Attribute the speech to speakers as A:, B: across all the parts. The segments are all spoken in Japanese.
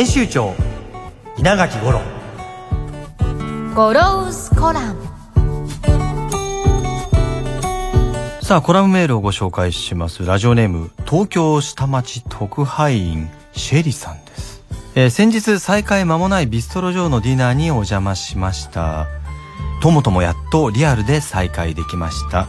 A: 編集長稲垣五郎。
B: ゴロウスコラム。
A: さあコラムメールをご紹介します。ラジオネーム東京下町特派員シェリさんです、えー先日再開間もないビストロ上のディナーにお邪魔しました。ともともやっとリアルで再会できました、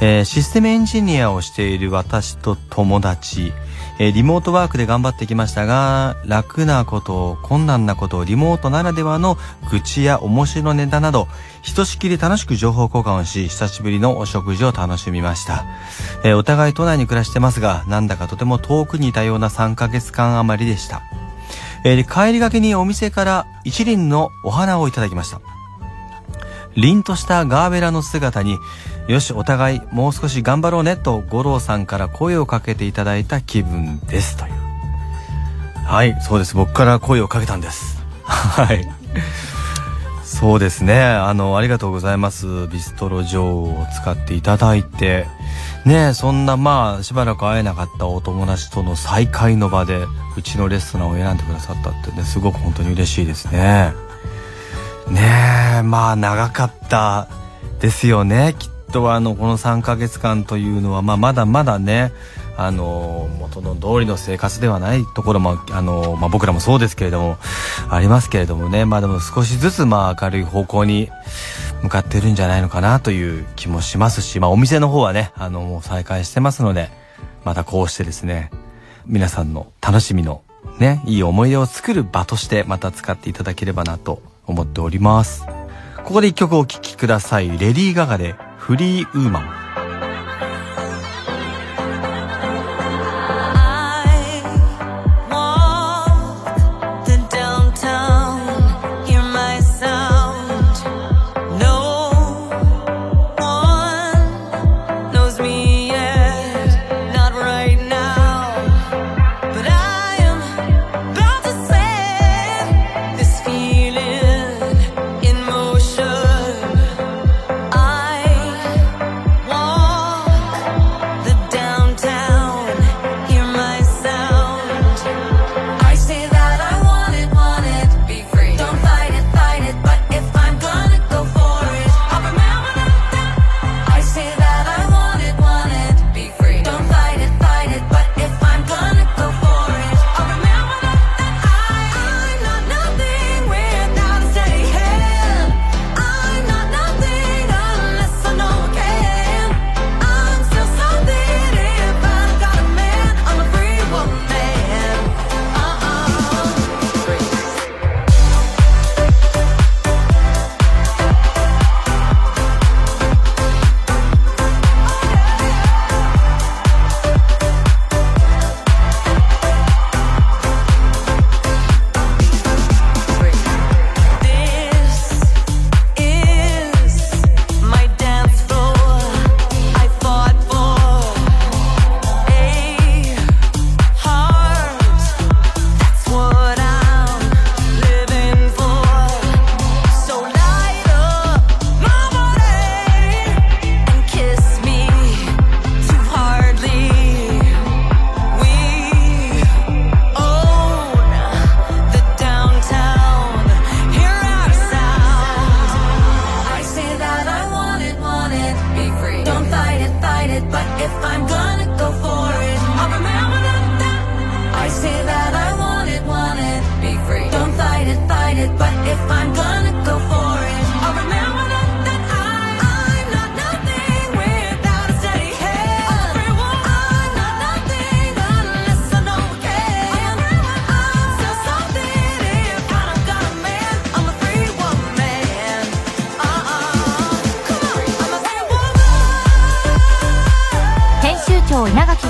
A: えーシステムエンジニアをしている私と友達、えーリモートワークで頑張ってきましたが楽なこと困難なことリモートならではの愚痴や面白ネタなどひとしきり楽しく情報交換をし久しぶりのお食事を楽しみました、えーお互い都内に暮らしてますがなんだかとても遠くにいたような3ヶ月間余りでした、えー帰りがけにお店から一輪のお花をいただきました。凛としたガーベラの姿に、よし、お互いもう少し頑張ろうねと五郎さんから声をかけていただいた気分ですという。はい、そうです。僕から声をかけたんです。はい。そうですね。あの、ありがとうございます。ビストロ女王を使っていただいて。ねえ、そんなまあ、しばらく会えなかったお友達との再会の場で、うちのレストランを選んでくださったってね、すごく本当に嬉しいですね。ねえまあ長かったですよねきっとあのこの3ヶ月間というのは、まあ、まだまだねあの元の通りの生活ではないところもあの、まあ、僕らもそうですけれどもありますけれどもね。まあでも少しずつまあ明るい方向に向かってるんじゃないのかなという気もしますし、まあ、お店の方はねあのもう再開してますのでまたこうしてですね皆さんの楽しみのねいい思い出を作る場としてまた使っていただければなと思っております。ここで一曲お聴きください。レディー・ガガでフリーウーマン。
C: If I'm gonna go for it, I'll remember that. that. I say that I want it, want it, be free. Don't fight it, fight it, but if I'm gonna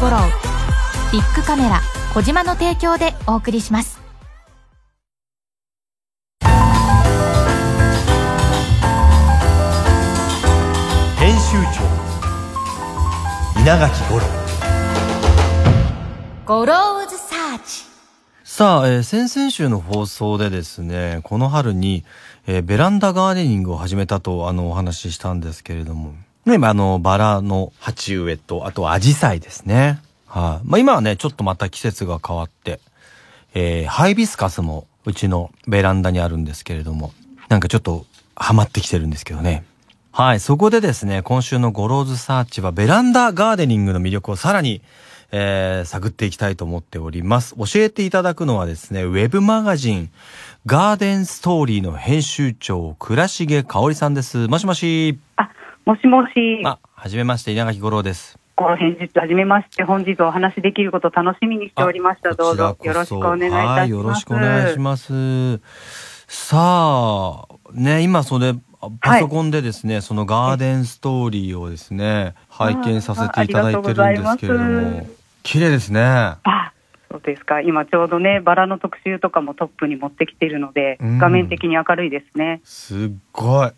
B: 吾郎ビッグカメラ小島の提供でお送りします。
A: 編集長稲垣五郎。
B: ゴローズサーチ。
A: さあ、えー先々週の放送でですね、この春に、えーベランダガーデニングを始めたと、あの、お話ししたんですけれども、ね、あの、バラの鉢植えと、あと、アジサイですね。はい、まあ、今はね、ちょっとまた季節が変わって、えーハイビスカスも、うちのベランダにあるんですけれども、なんかちょっと、ハマってきてるんですけどね。はい。そこでですね、今週のゴローズサーチはベランダガーデニングの魅力をさらに、えー探っていきたいと思っております。教えていただくのはですね、ウェブマガジン、ガーデンストーリーの編集長、倉重香織さんです。もしもし。
D: あ、もしもし。
A: あ、はじめまして、稲垣五郎です。
D: この返事はじめまして、本日お話しできることを楽しみにしておりました。
A: あ
D: どうぞよろしくお願いいたします。
A: はい、よろしくお願いします。さあ、ね、今それ、パソコンでですね、そのガーデンストーリーをですね、拝見させていただいてるんですけれども綺麗ですね。
D: あ、そうですか。今ちょうどね、バラの特集とかもトップに持ってきているので、
A: うん
D: 画面的に明るいですね。
A: すっごい。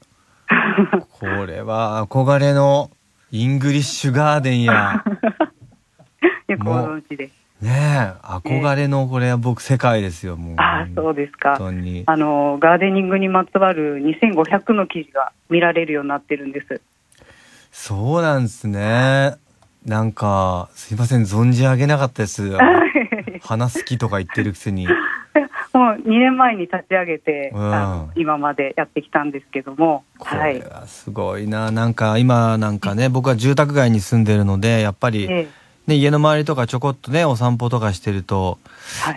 A: これは憧れのイングリッシュガーデンや、
D: よくご存知で。
A: ねえ、憧れのこれは僕世界ですよ、もう。
D: あ、そうですか。
A: 本当に。
D: あの、ガーデニングにまつわる2500の記事が見られるようになってるんです。
A: そうなんですね。なんか、すいません、存じ上げなかったです。花好きとか言ってるくせに。
D: もう2年前に立ち上げて、
A: うん
D: 今までやってきたんですけども、
A: こ
D: はい
A: れ。はすごいな。なんか今なんかね、僕は住宅街に住んでるので、やっぱり、
D: ええ
A: ね、家の周りとかちょこっとね、お散歩とかしてると、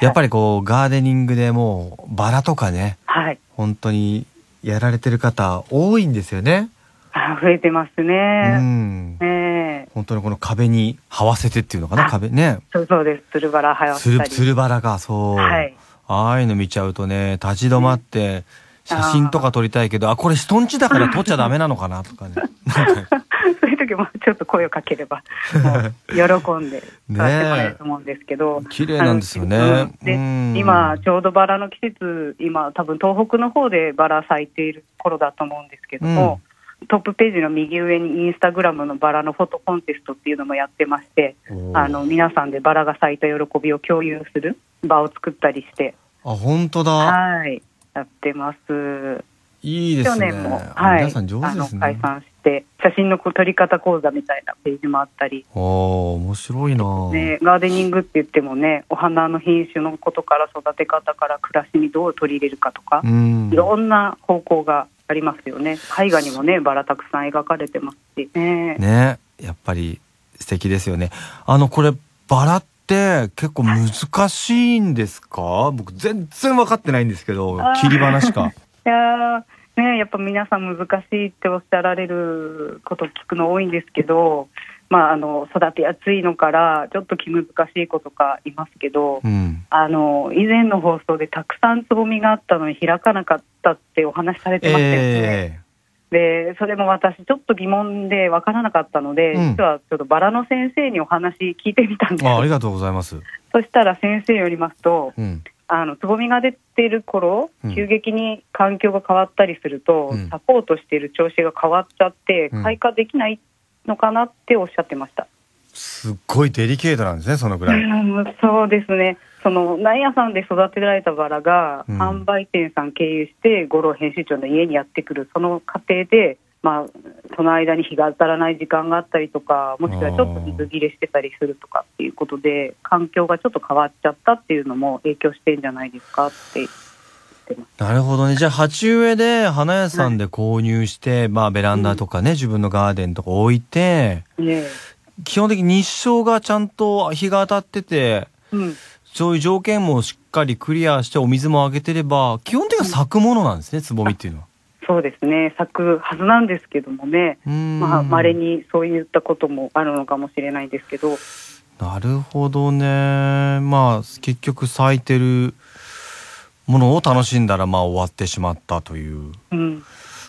A: やっぱ
D: り、
A: りこう、ガーデニングでもう、バラとかね、
D: はい。
A: 本当にやられてる方多いんですよね。
D: あ増えてます
A: う
D: ね。
A: ん。
D: ええ
A: 本当にこの壁に這わせてっていうのかな、
D: あ
A: 壁ね。
D: そうそうです。つるバラはやったり。
A: つる、つるバラが、そう。
D: はい。
A: ああいうの見ちゃうとね、立ち止まって、写真とか撮りたいけど、あ、これ人んちだから撮っちゃダメなのかなとかね。
D: そういう時もちょっと声をかければ、喜んで、
A: ねえ。
D: 使ってもらえると思うんですけど。
A: 綺麗なんですよね。
D: 今、ちょうどバラの季節、今、多分東北の方でバラ咲いている頃だと思うんですけども、トップページの右上にインスタグラムのバラのフォトコンテストっていうのもやってまして、あの皆さんでバラが咲いた喜びを共有する場を作ったりして、
A: あ、本当だ。
D: はい、やってます。去
A: いいですね。
D: 年も、
A: あ
D: はい、
A: 皆さん上手です
D: あの解
A: ね。
D: 散して、写真の撮り方講座みたいなページもあったり、
A: おー、面白いな
D: ね、ガーデニングって言ってもね、お花の品種のことから育て方から暮らしにどう取り入れるかとか、
A: うん
D: い。ろんな方向がありますよね。絵画にもね、バラたくさん描かれてますし、ね
A: ね、やっぱり素敵ですよね。あの、これ、バラって結構難しいんですか？僕全然分かってないんですけど切り花しか。
D: いやーね、やっぱ皆さん難しいっておっしゃられること聞くの多いんですけど、まあ、あの育てやすいのからちょっと気難しい子とかいますけど、
A: うん。
D: あの以前の放送でたくさんつぼみがあったのに開かなかったってお話しされてましたよね。
A: え
D: でそれも私ちょっと疑問で分からなかったので、
A: うん
D: 実はちょっとバラの先生にお話聞いてみたんです
A: えあ、ありがとうございます。
D: そしたら先生によりますと
A: うん。
D: あのつぼみが出ている頃、
A: うん
D: 急激に環境が変わったりすると、
A: うん
D: サポートしている調子が変わっちゃって
A: うん
D: 開花できないのかなっておっしゃってました、
A: すっごいデリケートなんですね、そのぐらい。
D: うんそうですね。その苗屋さんで育てられたバラが、
A: うん。
D: 販売店さん経由して五郎編集長の家にやってくるその過程で、まあ、その間に日が当たらない時間があったりとかもしくはちょっと水切れしてたりするとかっていうことで環境がちょっと変わっちゃったっていうのも影響してんじゃないですかって言ってます。
A: なるほどね。じゃあ、鉢植えで花屋さんで購入して、まあ、ベランダとかね、自分のガーデンとか置いて、
D: ね
A: 基本的に日照がちゃんと日が当たってて、
D: うん、
A: そういう条件もしっかりクリアしてお水もあげてれば、基本的には咲くものなんですね、つぼみっていうのは。
D: そうですね。咲くはずなんですけどもね、まあ稀にそういったこともあるのかもしれないですけど、
A: なるほどね。まあ、結局咲いてるものを楽しんだら、まあ終わってしまったという
D: うん、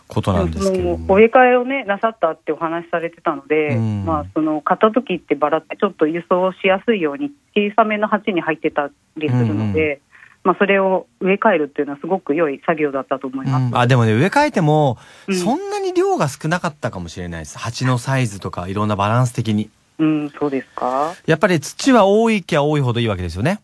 A: ことなんですけども。
D: そのお植え替えをね、なさったってお話しされてたので、
A: うん
D: まあ、その買った時ってバラってちょっと輸送しやすいように小さめの鉢に入ってたりするので、
A: うん
D: まあ、それを植え替えるっていうのはすごく良い作業だったと思います。
A: うんあ、でもね、植え替えても、
D: うん
A: そんなに量が少なかったかもしれないです。鉢のサイズとか、いろんなバランス的に。
D: うん、そうですか。
A: やっぱり土は多いきゃ多いほどいいわけですよね。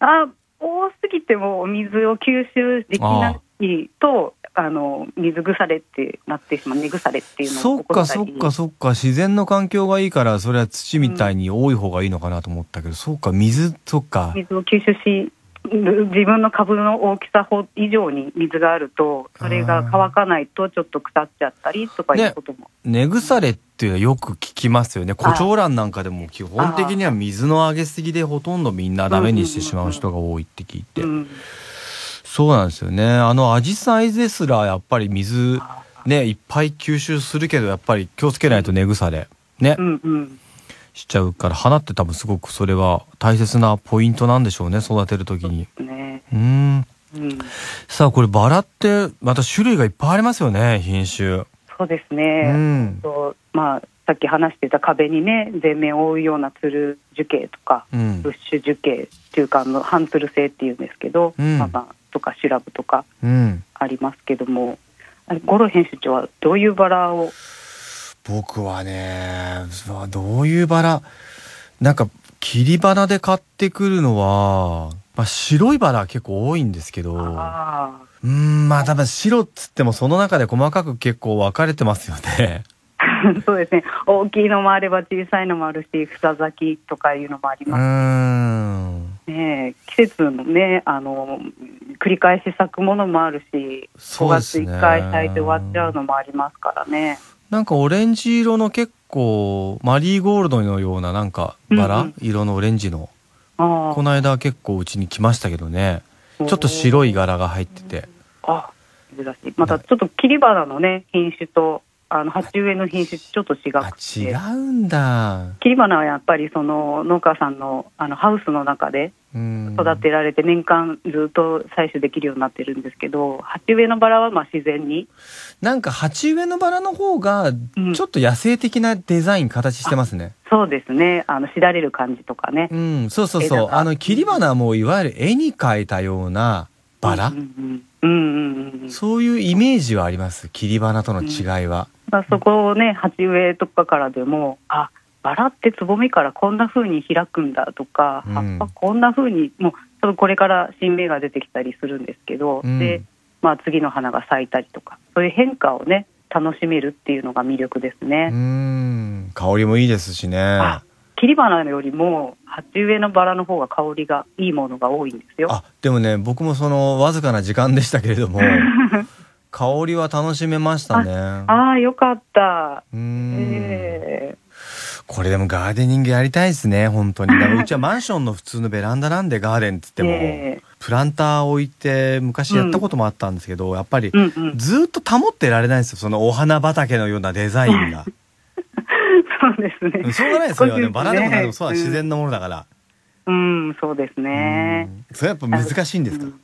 D: あ多すぎても水を吸収できないと、あの水腐れってなってしまう、根腐れっていうの
A: そっかそっかそっか。自然の環境がいいからそれは土みたいに多い方がいいのかなと思ったけど、そうか水そっか。
D: 水を吸収し、自分の株の大きさほ以上に水があると、それが乾かないとちょっと腐っちゃったりとかいうことも。
A: 根腐れっていうのはよく聞きますよね。胡蝶蘭なんかでも基本的には水のあげすぎでほとんどみんなダメにしてしまう人が多いって聞いて、
D: うん。
A: そうなんですよね。あのアジサイですらやっぱり水ねいっぱい吸収するけどやっぱり気をつけないと根腐れね、
D: うんうん。
A: しちゃうから花って多分すごくそれは大切なポイントなんでしょうね育てる時に。
D: ね。
A: うーん。
D: うん、
A: さあこれバラってまた種類がいっぱいありますよね品種
D: そうです
A: う
D: ね、
A: ん
D: とまあ、さっき話してた壁にね、全面を覆うようなつる樹形とか、
A: うん。
D: ブッシュ樹形っていうか、あの半つる性っていうんですけど、
A: うん。
D: まあまあ、とかシュラブとか
A: うん。
D: ありますけども、あれ五郎編集長はどういうバラを、
A: 僕はねまあどういうバラなんか切り花で買ってくるのは、まあ、白いバラは結構多いんですけど。
D: あ
A: うーんまあ多分白っつってもその中で細かく結構分かれてますよね。
D: ー そうですね、大きいのもあれば小さいのもあるし、房咲きとかいうのもあります
A: ん
D: ね、季節のね、あの繰り返し咲くものもあるし、5月
A: そうですね
D: 1回咲いて終わっちゃうのもありますからね。
A: なんかオレンジ色の結構マリーゴールドのようななんかバラ、
D: うんうん
A: 色のオレンジの
D: あ
A: この間結構うちに来ましたけどねちょっと白い柄が入ってて
D: あ珍しい。またちょっと切り花のね、品種と、あの、鉢植えの品種ちょっと違
A: あ
D: くて。
A: 違うんだ
D: 切り花はやっぱりその農家さんのあのハウスの中で
A: うん
D: 育てられて年間ずっと採取できるようになってるんですけど、鉢植えのバラはまあ自然に。
A: なんか鉢植えのバラの方が
D: うん
A: ちょっと野生的なデザイン形してますね
D: そうですね。あの、しだれる感じとかね。
A: う。んそうそうそう。あの切り花もいわゆる絵に描いたようなバラ、
D: うんうんうんうんうん。
A: そういうイメージはあります？切り花との違いは、
D: まあ、そこをね、鉢植えとかからでも、あバラってつぼみからこんな風に開くんだとか、
A: うん。
D: 葉っぱこんな風に、もう多分これから新芽が出てきたりするんですけど、
A: うん。
D: でまあ、次の花が咲いたりとか、そういう変化をね、楽しめるっていうのが魅力ですね。
A: うん香りもいいですしね
D: あ切り花よりも鉢植えのバラの方が香りがいいものが多いんですよ。
A: あでもね僕もそのわずかな時間でしたけれども 香りは楽しめましたね
D: ああ、よかった。
A: うーん
D: ええ
A: これでもガーデニングやりたいですね本当に。うちはマンションの普通のベランダなんでガーデンっつっても、
D: ええ。
A: プランター置いて昔やったこともあったんですけど、やっぱり
D: うんうん、
A: ずーっと保ってられないんですよそのお花畑のようなデザインが。
D: そうですね。
A: うんしょうがないですよ、
D: ね。
A: ね、バラでも何でもそうだ
D: うん
A: 自然のものだから、
D: うん、そうですね。
A: うん。それやっぱ難しいんですか、
D: うん。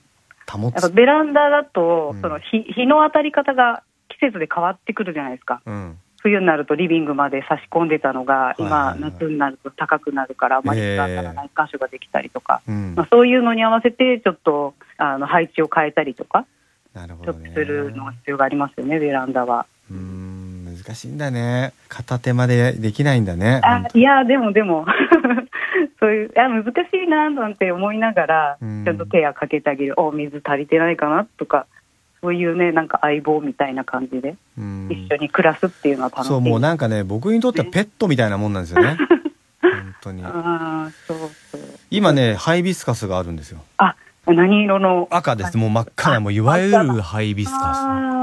A: 保つ。
D: ベランダだと、
A: うん。
D: その日日の当たり方が季節で変わってくるじゃないですか。
A: うん
D: 冬になるとリビングまで差し込んでたのが、今、
A: はい
D: 夏になると高くなるから、あまり日が当たらない箇所ができたりとか、
A: うん。
D: まあ、そういうのに合わせて、ちょっとあの配置を変えたりとか、
A: なるほどね。
D: するのが必要がありますよね、ベランダは。
A: うーん難しいんだね。片手までできないんだね
D: あいや、でもでも、そういう、いや、難しいななんて思いながら、
A: うん。
D: ちゃんと手をかけてあげる、お水足りてないかなとか、そういうね、なんか相棒みたいな感じで、
A: うん。
D: 一緒に暮らすっていうのは楽しい。
A: そうもうなんかね僕にとってはペットみたいなもんなんですよね。本当に。
D: ああ、そうそう。
A: 今ねハイビスカスがあるんですよ。
D: あ、何色の？
A: 赤です。もう真っ赤なもういわゆるハイビスカ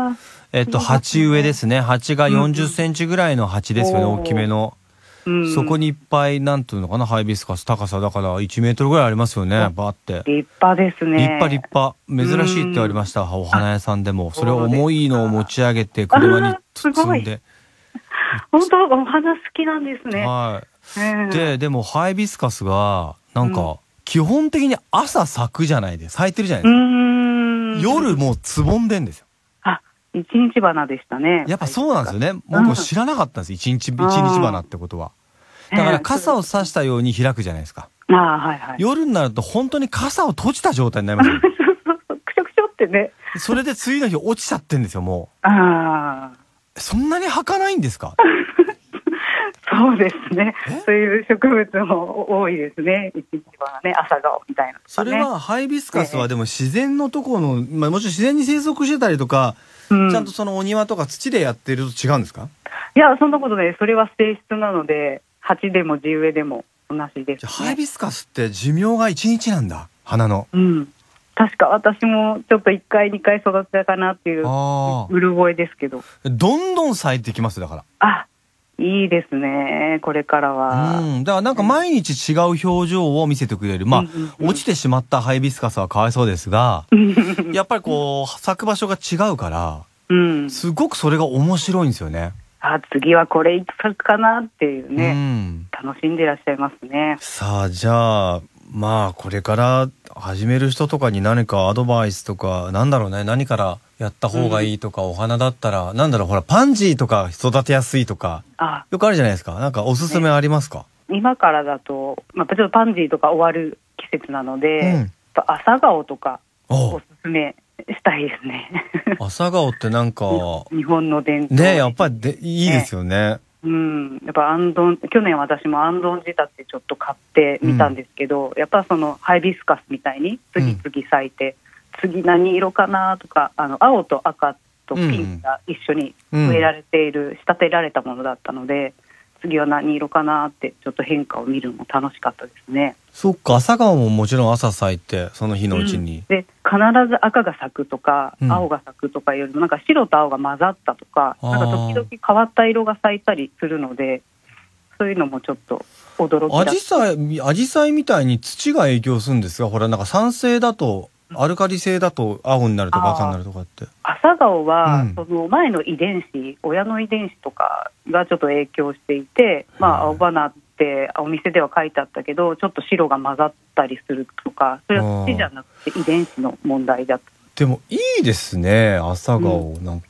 D: あ
A: スえっと鉢植えですね。鉢が4 0センチぐらいの鉢ですよね。大きめの。
D: ーうん、
A: そこにいっぱいなんていうのかなハイビスカス高さだから1メートルぐらいありますよねバーって。
D: 立派ですね。
A: 立派立派。珍しいって言われましたお花屋さんでも。それを重いのを持ち上げて車に包んで。
D: 本当、お花好きなんですね。
A: は
D: うん。
A: いででもハイビスカスがなんか基本的に朝咲くじゃないです咲いてるじゃないうですか。夜もうつぼんでんですよ。
D: あ、一日花でしたね。
A: やっぱそうなんですよね。
D: うん
A: 僕知らなかったんです。一日、一日花ってことは。だから傘を差したように開くじゃないですか。
D: ああ、はいはい。
A: 夜になると本当に傘を閉じた状態になりますよ。
D: そうそうそう、くしょくしょってね。
A: それで次の日落ちちゃってんですよ、も
D: ああ、
A: う。そんなに儚かないんですか？
D: そうですね
A: え？
D: そういう植物も多いですね。一日花ね、朝顔みたいな、ね。
A: それはハイビスカスはでも自然のところの、まあもちろん自然に生息してたりとか、
D: うん、
A: ちゃんとそのお庭とか土でやってると違うんですか？
D: いや、そんなことない。それは性質なので、鉢でも地植えでも同じです、ね。
A: じゃあハイビスカスって寿命が1日なんだ。花の。
D: うん。確か私もちょっと1回、2回育てたかなっていう、
A: あ
D: うる覚えですけど。
A: あ。どんどん咲いてきますだから。
D: あ、いいですね。これからは。
A: うん。だからなんか毎日違う表情を見せてくれる。まあ、
D: うん
A: 落ちてしまったハイビスカスはかわいそうですが、やっぱりこう、咲く場所が違うから、
D: うん。
A: すごくそれが面白いんですよね。
D: あ、次はこれいつ咲くかなっていう
A: う
D: ね。
A: ん。
D: 楽しんでらっしゃいますね。
A: さあ、じゃあ、まあ、これから始める人とかに何かアドバイスとか、なんだろうね、何からやった方がいいとか、お花だったら、なんだろう、ほら、パンジーとか育てやすいとか、
D: あ、
A: よくあるじゃないですか。なんかおすすめありますか、
D: 今からだと、まあ、ちょっとパンジーとか終わる季節なので、
A: うん
D: 朝顔とか
A: お
D: おすすめしたいですね。
A: 朝顔ってなんか、
D: 日本の伝統。
A: ねやっぱりでいいですよね。
D: うん、やっぱアンドン、去年私もアンドン仕立てちょっと買ってみたんですけど、やっぱそのハイビスカスみたいに次々咲いて、次何色かなとか、あの、青と赤とピンクが一緒に植えられている、仕立てられたものだったので、次は何色かなってちょっと変化を見るのも楽しかったですね。
A: そっか、朝顔ももちろん朝咲いて、その日のうちに。
D: で、必ず赤が咲くとか、
A: うん。
D: 青が咲くとかよりも、なんか白と青が混ざったとか、なんか時々変わった色が咲いたりするので、そういうのもちょっと驚き
A: ア
D: だ
A: ジサイ、アジサイみたいに土が影響するんですが、ほら、なんか酸性だと、アルカリ性だと青になるとか赤になるとかって。
D: 朝顔は、
A: うん
D: その前の遺伝子、親の遺伝子とかがちょっと影響していて、まあ、
A: うん
D: 青花ってお店では書いてあったけど、ちょっと白が混ざったりするとか、それは土じゃなくて遺伝子の問題だと。
A: でもいいですね、朝顔。なんか、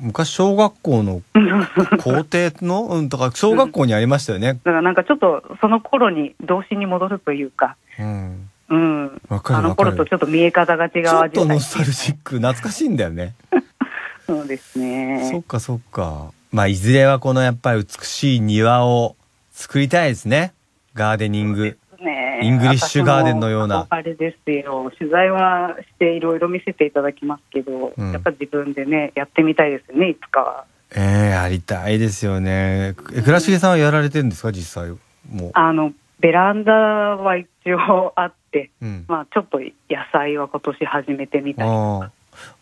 A: 昔小学校の 校庭の、うん、だから小学校にありましたよね。
D: だからなんかちょっとその頃に童心に戻るというか、
A: うん。
D: うん、
A: わかる
D: あの頃とちょっと見え方が違う
A: ちょっとノスタルジック、懐かしいんだよね。
D: そうです
A: そ
D: ね
A: っ。かそっか。まあ、いずれはこのやっぱり美しい庭を作りたいですね。ガーデニング。
D: ね
A: イングリッシュガーデンのような
D: あれですよ。取材はしていろいろ見せていただきますけど、
A: うん
D: やっぱ自分でね、やってみたいですよね、いつかは。
A: ええやりたいですよね。え、倉重さんはやられてるんですか実際。もう。
D: あの、ベランダは一応あって、
A: うん。
D: まあちょっと野菜は今年始めてみたり。
A: ああ。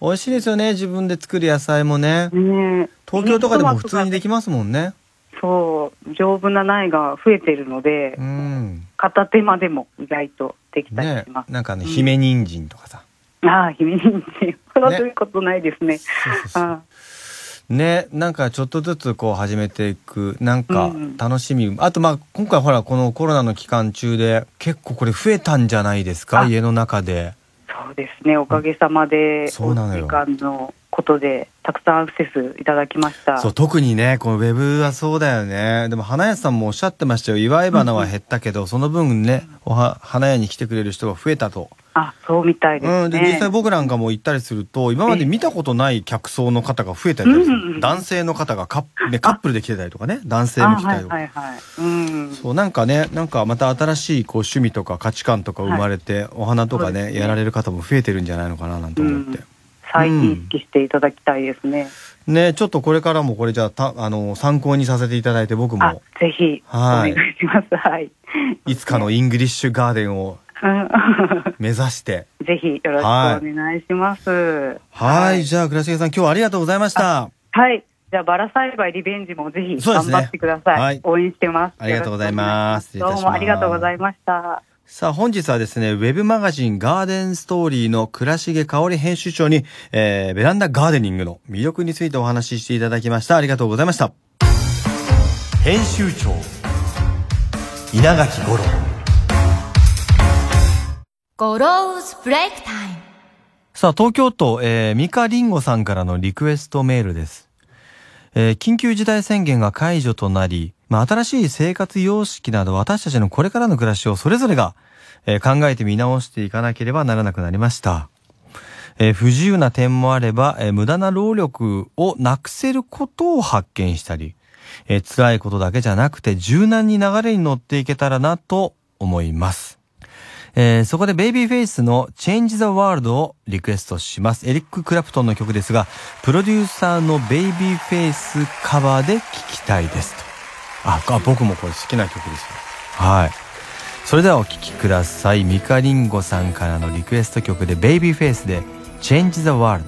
A: 美味しいですよね。自分で作る野菜もね。
D: ね
A: 東京とかでも普通にできますもんね。
D: そう、丈夫な苗が増えてるので、
A: うん。
D: 片手間でも意外とできたり
A: ね
D: します。
A: なんかね、
D: うん
A: 姫人参とかさ。
D: ああ、姫人参。そいうことないですね。
A: そうそうそう
D: あ
A: ね、なんかちょっとずつこう始めていく、なんか
D: うん
A: 楽しみ。あとまあ今回ほらこのコロナの期間中で結構これ増えたんじゃないですか？
D: あ。
A: 家の中で。
D: そうですね、おかげさまで、
A: そうなの
D: 時間のことで、たくさんアクセスいただきました。
A: そう、特にね、このウェブはそうだよね。でも花屋さんもおっしゃってましたよ。祝い花は減ったけど、その分ね、おは花屋に来てくれる人が増えたと。
D: あ、そうみたいですね。
A: うん。で、実際僕なんかも行ったりすると、今まで見たことない客層の方が増えたりとか男性の方がカップ、ね、カップルで来てたりとかね、男性も来たりとか。
D: あはいはいはい。うん。
A: そう、なんかね、なんかまた新しいこう趣味とか価値観とか生まれて、お花とかねやられる方も増えてるんじゃないのかななんて思って。
D: 再認識していただきたいですね。
A: ね、ちょっとこれからもこれじゃあ、た、あの、参考にさせていただいて僕
D: あ
A: も、、
D: ぜひ、お
A: はい
D: 願いします。はい。
A: いつかのイングリッシュガーデンを
D: うん
A: 目指して。
D: ぜひ、よろしくお願いします。
A: はい、じゃあ、倉重さん今日はありがとうございました。
D: はい。じゃあ、バラ栽培リベンジもぜひ頑張ってください。
A: はい
D: 応援してます。
A: ありがとうございます
D: どうもありがとうございました。
A: さあ、本日はですね、ウェブマガジン Garden Story の倉重香織編集長に、えー、ベランダガーデニングの魅力についてお話ししていただきました。ありがとうございました。編集長稲垣吾郎
B: Goro's Break Time
A: さあ、東京都、えー、ミカリンゴさんからのリクエストメールです。えー緊急事態宣言が解除となり、まあ、新しい生活様式など私たちのこれからの暮らしをそれぞれが、えー考えて見直していかなければならなくなりました。えー不自由な点もあれば、えー無駄な労力をなくせることを発見したり、えー辛いことだけじゃなくて柔軟に流れに乗っていけたらなと思います。えーそこでベイビーフェイスの Change the World をリクエストします。エリック・クラプトンの曲ですが、プロデューサーのベイビーフェイスカバーで聴きたいですと。あ、あ僕もこれ好きな曲ですよ。はい。それではお聴きください。ミカリンゴさんからのリクエスト曲でベイビーフェイスで Change the World。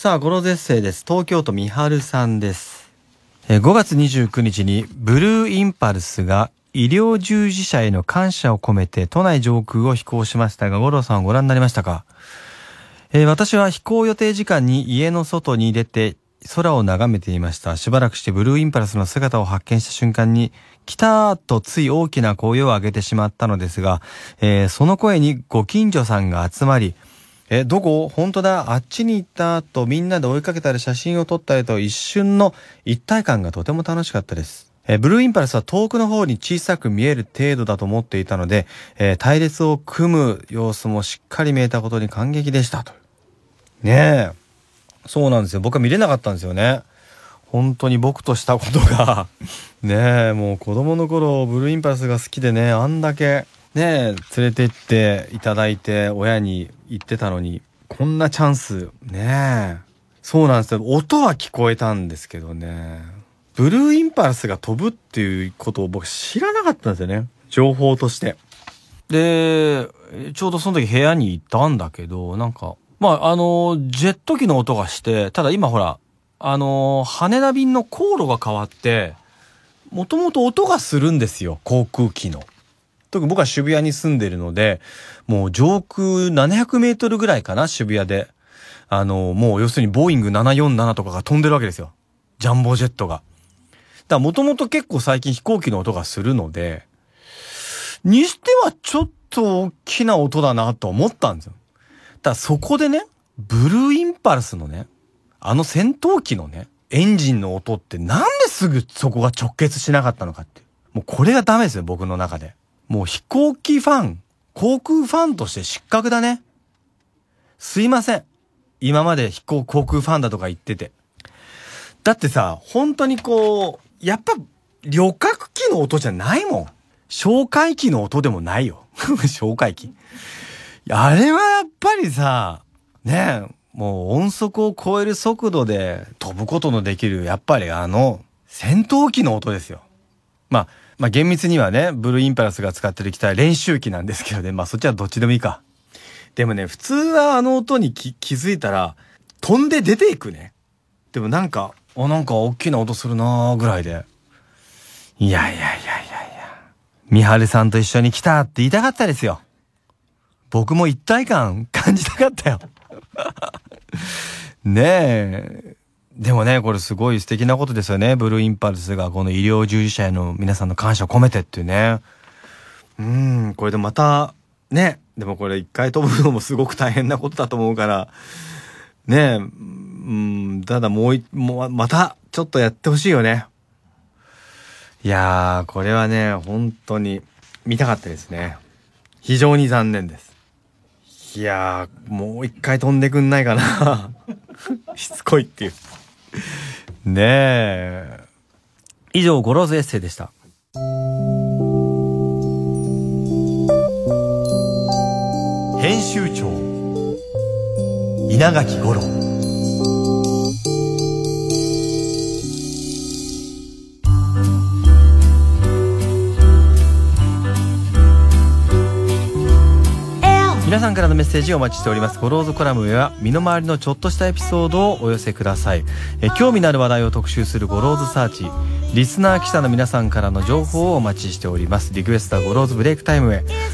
A: さあ、ゴローズエッセイです。東京都みはるさんです。5月29日にブルーインパルスが医療従事者への感謝を込めて都内上空を飛行しましたが、吾郎さんはご覧になりましたか？えー私は飛行予定時間に家の外に出て空を眺めていました。しばらくしてブルーインパルスの姿を発見した瞬間に、来たーとつい大きな声を上げてしまったのですが、えーその声にご近所さんが集まり、え、どこ？本当だ、あっちに行ったとみんなで追いかけたり写真を撮ったりと一瞬の一体感がとても楽しかったです。え、ブルーインパルスは遠くの方に小さく見える程度だと思っていたので、えー隊列を組む様子もしっかり見えたことに感激でしたと。ねえ。そうなんですよ。僕は見れなかったんですよね。本当に僕としたことがねえ、もう子供の頃、ブルーインパルスが好きでね、あんだけ、ねえ、連れて行っていただいて、親に言ってたのに、こんなチャンス、ねえ。そうなんですよ。音は聞こえたんですけどね。ブルーインパルスが飛ぶっていうことを僕知らなかったんですよね。情報として。で、ちょうどその時部屋にいたんだけど、なんか、まあ、あの、ジェット機の音がして、ただ今ほら、あの、羽田便の航路が変わって、もともと音がするんですよ、航空機の。特に僕は渋谷に住んでるので、もう上空700メートルぐらいかな、渋谷で。あの、もう要するにボーイング747とかが飛んでるわけですよ。ジャンボジェットが。だからもともと結構最近飛行機の音がするので、にしてはちょっと大きな音だなと思ったんですよ。ただそこでね、ブルーインパルスのね、あの戦闘機のね、エンジンの音ってなんですぐそこが直結しなかったのかって。もうこれがダメですよ、僕の中で。もう飛行機ファン、航空ファンとして失格だね。すいません。今まで飛行航空ファンだとか言ってて。だってさ、本当にこう、やっぱ旅客機の音じゃないもん。哨戒機の音でもないよ。哨戒機。あれはやっぱりさ、ねえ、もう音速を超える速度で飛ぶことのできる、やっぱりあの、戦闘機の音ですよ。まあ、まあ厳密にはね、ブルーインパルスが使ってる機体練習機なんですけどね、まあそっちはどっちでもいいか。でもね、普通はあの音に気づいたら、飛んで出ていくね。でもなんか、あ、なんか大きな音するなーぐらいで。いやいやいやいやいや。みはるさんと一緒に来たって言いたかったですよ。僕も一体感感じたかったよ。ねえ。でもね、これすごい素敵なことですよね。ブルーインパルスがこの医療従事者への皆さんの感謝を込めてっていうね。うん、これでまた、ね。でもこれ一回飛ぶのもすごく大変なことだと思うから、ねえ、うん、ただもう、もう、また、ちょっとやってほしいよね。いやー、これはね、本当に見たかったですね。非常に残念です。いやー、もう一回飛んでくんないかな。しつこいっていう。ねえ。以上、ゴローズエッセイでした。編集長稲垣吾郎皆さんからのメッセージをお待ちしております。ゴローズコラムへは身の回りのちょっとしたエピソードをお寄せください。え興味のある話題を特集するゴローズサーチ。リスナー記者の皆さんからの情報をお待ちしております。リクエストはゴローズブレイクタイムへ。